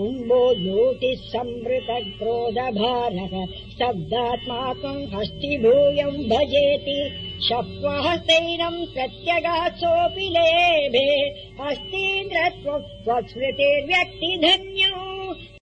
Kumbho Jyoti संवृत क्रोधभारः शब्दात्माकम् हस्ति भजेति। शप्वहस्तैनम् प्रत्यगासोऽपि लेभे हस्तीन्द्रत्व स्वृतिर्व्यक्तिधत्